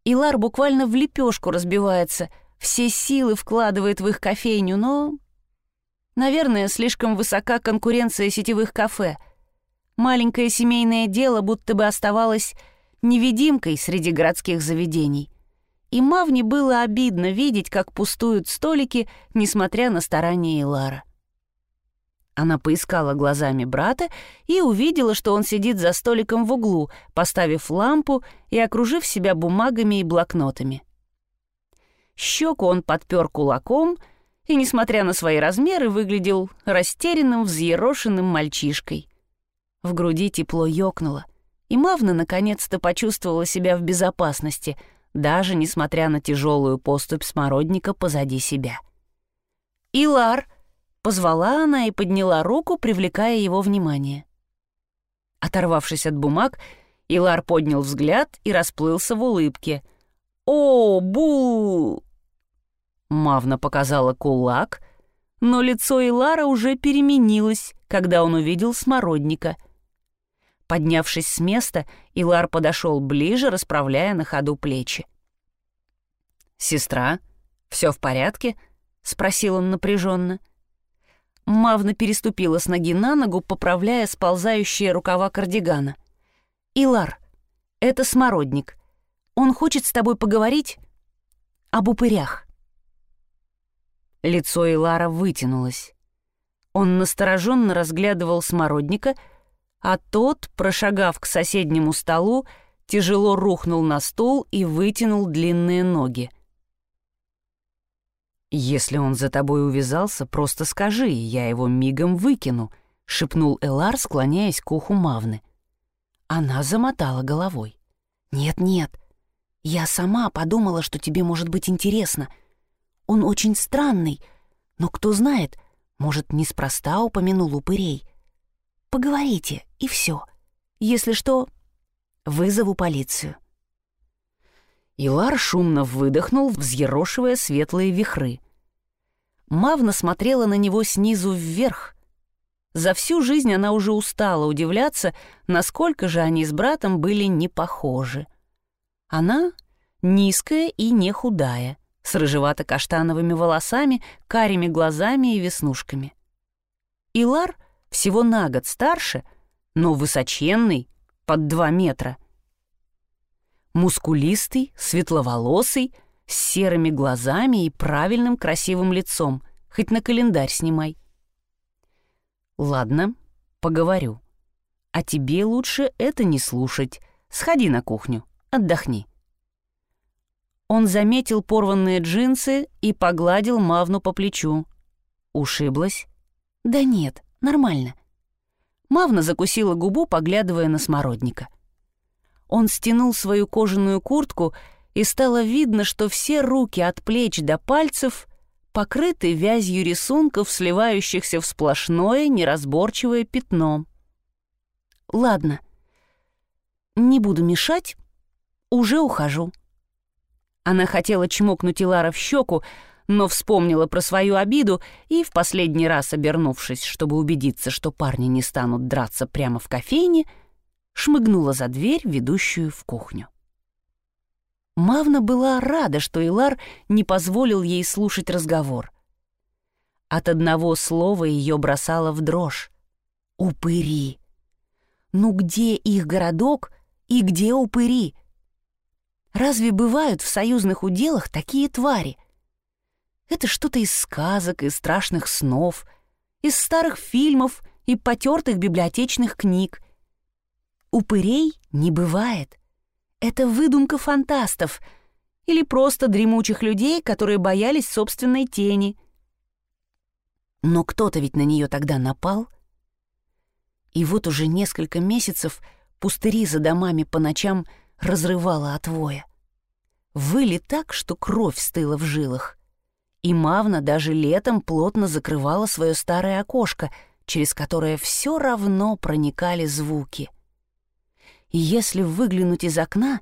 Илар буквально в лепешку разбивается, все силы вкладывает в их кофейню, но... Наверное, слишком высока конкуренция сетевых кафе. Маленькое семейное дело будто бы оставалось невидимкой среди городских заведений. И Мавне было обидно видеть, как пустуют столики, несмотря на старания Илара. Она поискала глазами брата и увидела, что он сидит за столиком в углу, поставив лампу и окружив себя бумагами и блокнотами. Щеку он подпер кулаком и, несмотря на свои размеры, выглядел растерянным, взъерошенным мальчишкой. В груди тепло ёкнуло, и Мавна наконец-то почувствовала себя в безопасности, даже несмотря на тяжелую поступь смородника позади себя. «Илар!» Позвала она и подняла руку, привлекая его внимание. Оторвавшись от бумаг, Илар поднял взгляд и расплылся в улыбке. «О, бу!» Мавна показала кулак, но лицо Илара уже переменилось, когда он увидел смородника. Поднявшись с места, Илар подошел ближе, расправляя на ходу плечи. «Сестра, все в порядке?» — спросил он напряженно. — Мавна переступила с ноги на ногу, поправляя сползающие рукава кардигана. «Илар, это смородник. Он хочет с тобой поговорить об упырях». Лицо Илара вытянулось. Он настороженно разглядывал смородника, а тот, прошагав к соседнему столу, тяжело рухнул на стул и вытянул длинные ноги. «Если он за тобой увязался, просто скажи, я его мигом выкину», — шепнул Элар, склоняясь к уху Мавны. Она замотала головой. «Нет-нет, я сама подумала, что тебе может быть интересно. Он очень странный, но кто знает, может, неспроста упомянул упырей. Поговорите, и все. Если что, вызову полицию». Илар шумно выдохнул, взъерошивая светлые вихры. Мавна смотрела на него снизу вверх. За всю жизнь она уже устала удивляться, насколько же они с братом были не похожи. Она низкая и не худая, с рыжевато-каштановыми волосами, карими глазами и веснушками. Илар всего на год старше, но высоченный, под два метра — Мускулистый, светловолосый, с серыми глазами и правильным красивым лицом, хоть на календарь снимай. Ладно, поговорю. А тебе лучше это не слушать. Сходи на кухню, отдохни. Он заметил порванные джинсы и погладил Мавну по плечу. Ушиблась? Да нет, нормально. Мавна закусила губу, поглядывая на смородника. Он стянул свою кожаную куртку, и стало видно, что все руки от плеч до пальцев покрыты вязью рисунков, сливающихся в сплошное неразборчивое пятно. «Ладно, не буду мешать, уже ухожу». Она хотела чмокнуть Илара в щеку, но вспомнила про свою обиду и, в последний раз обернувшись, чтобы убедиться, что парни не станут драться прямо в кофейне, — шмыгнула за дверь, ведущую в кухню. Мавна была рада, что Илар не позволил ей слушать разговор. От одного слова ее бросало в дрожь. «Упыри!» Ну где их городок и где упыри? Разве бывают в союзных уделах такие твари? Это что-то из сказок, из страшных снов, из старых фильмов и потертых библиотечных книг. Упырей не бывает. Это выдумка фантастов или просто дремучих людей, которые боялись собственной тени. Но кто-то ведь на нее тогда напал — и вот уже несколько месяцев пустыри за домами по ночам разрывало от воя. Выли так, что кровь стыла в жилах. И Мавна даже летом плотно закрывала свое старое окошко, через которое все равно проникали звуки. И если выглянуть из окна,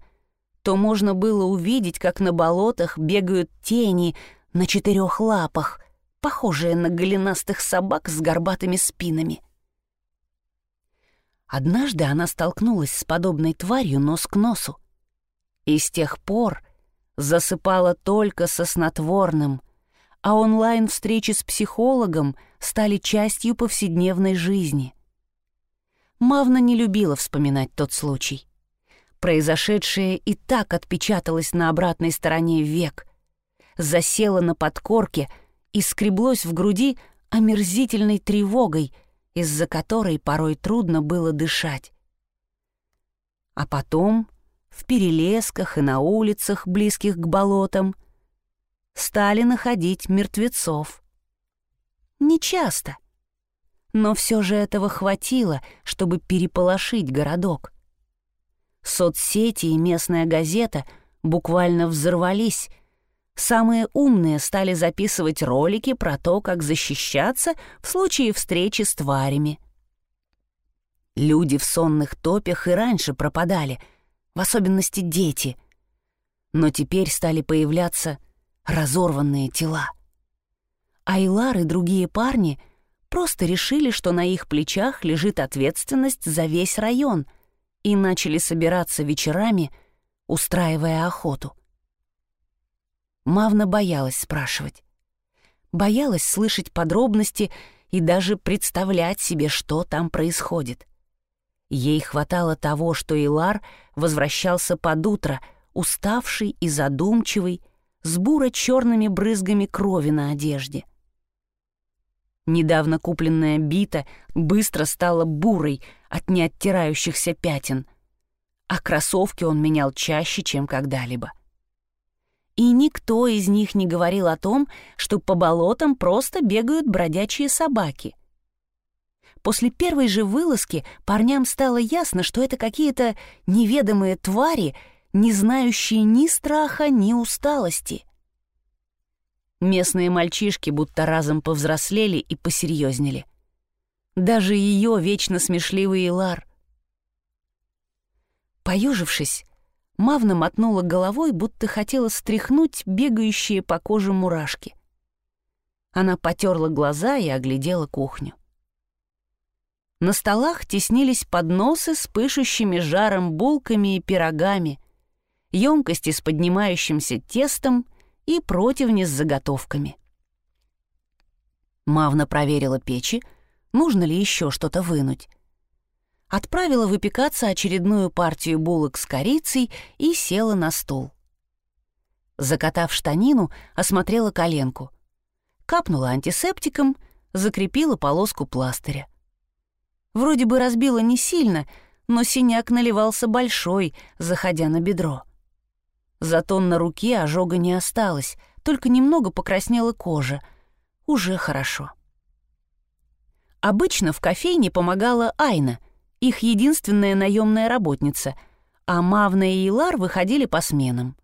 то можно было увидеть, как на болотах бегают тени на четырех лапах, похожие на голенастых собак с горбатыми спинами. Однажды она столкнулась с подобной тварью нос к носу. И с тех пор засыпала только со снотворным, а онлайн-встречи с психологом стали частью повседневной жизни. Мавна не любила вспоминать тот случай. Произошедшее и так отпечаталось на обратной стороне век, засело на подкорке и скреблось в груди омерзительной тревогой — из-за которой порой трудно было дышать. А потом в перелесках и на улицах, близких к болотам, стали находить мертвецов. Не часто, но все же этого хватило, чтобы переполошить городок. Соцсети и местная газета буквально взорвались — Самые умные стали записывать ролики про то, как защищаться в случае встречи с тварями. Люди в сонных топях и раньше пропадали, в особенности дети. Но теперь стали появляться разорванные тела. Айлар и другие парни просто решили, что на их плечах лежит ответственность за весь район и начали собираться вечерами, устраивая охоту. Мавна боялась спрашивать. Боялась слышать подробности и даже представлять себе, что там происходит. Ей хватало того, что Илар возвращался под утро, уставший и задумчивый, с буро-черными брызгами крови на одежде. Недавно купленная бита быстро стала бурой от неоттирающихся пятен, а кроссовки он менял чаще, чем когда-либо. — и никто из них не говорил о том, что по болотам просто бегают бродячие собаки. После первой же вылазки парням стало ясно, что это какие-то неведомые твари, не знающие ни страха, ни усталости. Местные мальчишки будто разом повзрослели и посерьезнели. Даже ее вечно смешливый Илар. Поюжившись, Мавна мотнула головой, будто хотела стряхнуть бегающие по коже мурашки. Она потерла глаза и оглядела кухню. На столах теснились подносы с пышущими жаром булками и пирогами, емкости с поднимающимся тестом и противни с заготовками. Мавна проверила печи, нужно ли еще что-то вынуть отправила выпекаться очередную партию булок с корицей и села на стол. Закатав штанину, осмотрела коленку. Капнула антисептиком, закрепила полоску пластыря. Вроде бы разбила не сильно, но синяк наливался большой, заходя на бедро. Зато на руке ожога не осталось, только немного покраснела кожа. Уже хорошо. Обычно в кофейне помогала Айна — их единственная наемная работница, а Мавна и Илар выходили по сменам.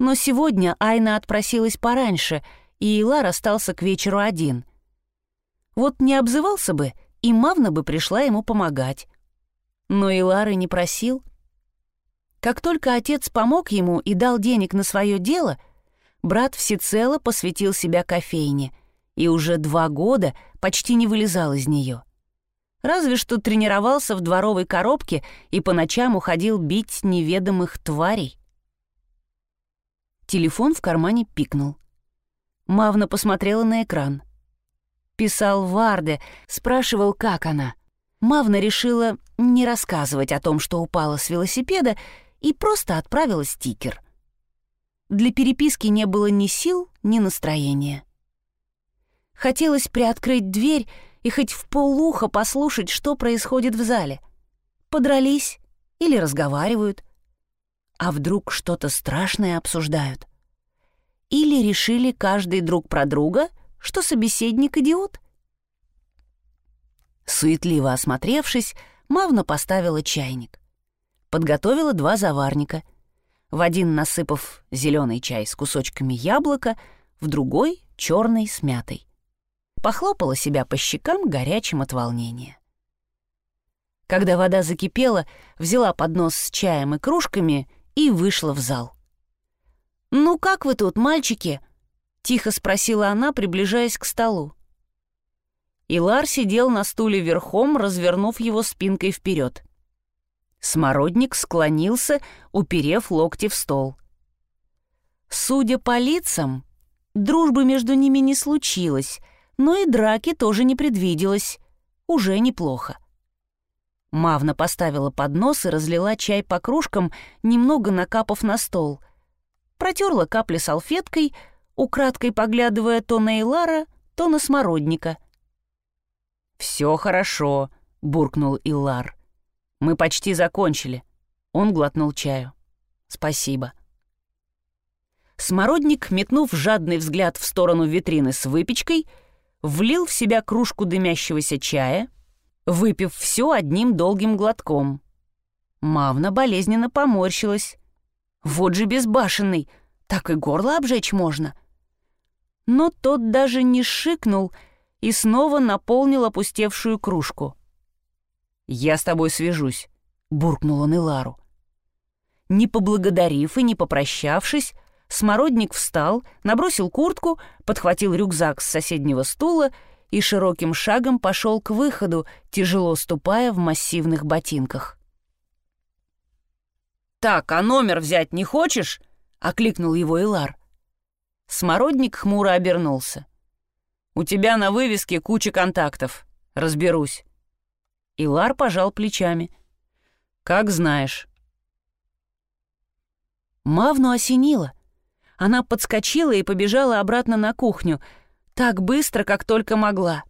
Но сегодня Айна отпросилась пораньше, и Илар остался к вечеру один. Вот не обзывался бы, и Мавна бы пришла ему помогать. Но Илар и не просил. Как только отец помог ему и дал денег на свое дело, брат всецело посвятил себя кофейне и уже два года почти не вылезал из нее разве что тренировался в дворовой коробке и по ночам уходил бить неведомых тварей. Телефон в кармане пикнул. Мавна посмотрела на экран. Писал Варде, спрашивал, как она. Мавна решила не рассказывать о том, что упала с велосипеда, и просто отправила стикер. Для переписки не было ни сил, ни настроения. Хотелось приоткрыть дверь и хоть в полуха послушать, что происходит в зале. Подрались или разговаривают. А вдруг что-то страшное обсуждают? Или решили каждый друг про друга, что собеседник идиот? Суетливо осмотревшись, Мавна поставила чайник. Подготовила два заварника. В один насыпав зеленый чай с кусочками яблока, в другой — черный с мятой. Похлопала себя по щекам горячим от волнения. Когда вода закипела, взяла поднос с чаем и кружками и вышла в зал. «Ну как вы тут, мальчики?» — тихо спросила она, приближаясь к столу. Илар сидел на стуле верхом, развернув его спинкой вперед. Смородник склонился, уперев локти в стол. Судя по лицам, дружбы между ними не случилось, но и драки тоже не предвиделось. Уже неплохо. Мавна поставила поднос и разлила чай по кружкам, немного накапав на стол. Протерла капли салфеткой, украдкой поглядывая то на Илара, то на смородника. «Все хорошо», — буркнул Илар. «Мы почти закончили». Он глотнул чаю. «Спасибо». Смородник, метнув жадный взгляд в сторону витрины с выпечкой, влил в себя кружку дымящегося чая — выпив все одним долгим глотком. Мавна болезненно поморщилась. Вот же безбашенный, так и горло обжечь можно. Но тот даже не шикнул и снова наполнил опустевшую кружку. «Я с тобой свяжусь», — буркнул он Илару. Не поблагодарив и не попрощавшись, Смородник встал, набросил куртку, подхватил рюкзак с соседнего стула и широким шагом пошел к выходу, тяжело ступая в массивных ботинках. «Так, а номер взять не хочешь?» — окликнул его Илар. Смородник хмуро обернулся. «У тебя на вывеске куча контактов. Разберусь». Илар пожал плечами. «Как знаешь». Мавну осенило. Она подскочила и побежала обратно на кухню — так быстро, как только могла.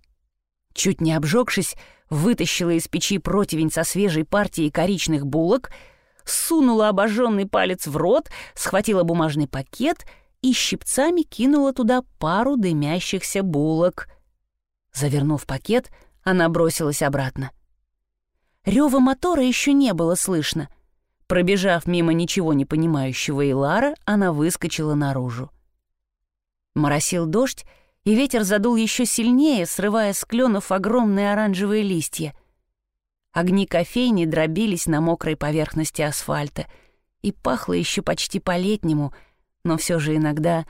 Чуть не обжегшись, вытащила из печи противень со свежей партией коричных булок, сунула обожженный палец в рот, схватила бумажный пакет и щипцами кинула туда пару дымящихся булок. Завернув пакет, она бросилась обратно. Рева мотора еще не было слышно. Пробежав мимо ничего не понимающего Илара, она выскочила наружу. Моросил дождь, и ветер задул еще сильнее, срывая с кленов огромные оранжевые листья. Огни кофейни дробились на мокрой поверхности асфальта, и пахло еще почти по-летнему, но все же иногда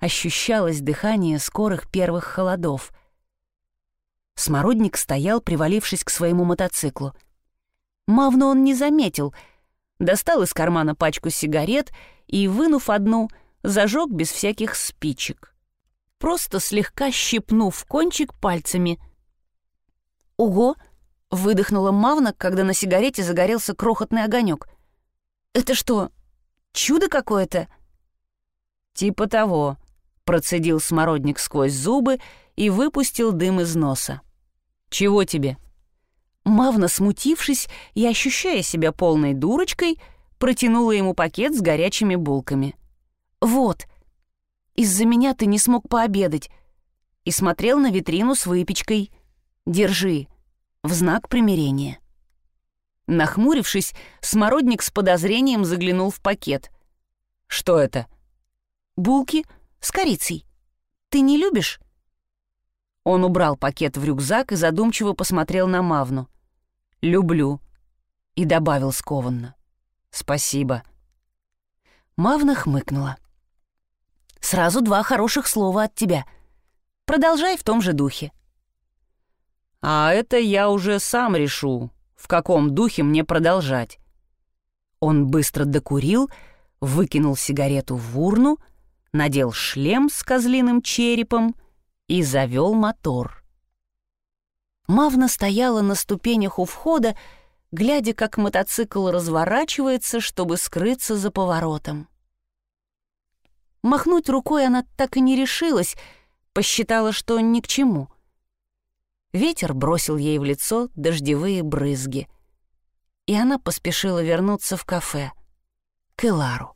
ощущалось дыхание скорых первых холодов. Смородник стоял, привалившись к своему мотоциклу. Мавну он не заметил, достал из кармана пачку сигарет и, вынув одну, зажег без всяких спичек просто слегка щипнув кончик пальцами. «Ого!» — выдохнула Мавна, когда на сигарете загорелся крохотный огонек. «Это что, чудо какое-то?» «Типа того», — процедил смородник сквозь зубы и выпустил дым из носа. «Чего тебе?» Мавна, смутившись и ощущая себя полной дурочкой, протянула ему пакет с горячими булками. «Вот», из-за меня ты не смог пообедать. И смотрел на витрину с выпечкой. Держи. В знак примирения. Нахмурившись, смородник с подозрением заглянул в пакет. «Что это?» «Булки с корицей. Ты не любишь?» Он убрал пакет в рюкзак и задумчиво посмотрел на Мавну. «Люблю», — и добавил скованно. «Спасибо». Мавна хмыкнула. Сразу два хороших слова от тебя. Продолжай в том же духе». «А это я уже сам решу, в каком духе мне продолжать». Он быстро докурил, выкинул сигарету в урну, надел шлем с козлиным черепом и завел мотор. Мавна стояла на ступенях у входа, глядя, как мотоцикл разворачивается, чтобы скрыться за поворотом. Махнуть рукой она так и не решилась, посчитала, что ни к чему. Ветер бросил ей в лицо дождевые брызги, и она поспешила вернуться в кафе, к Элару.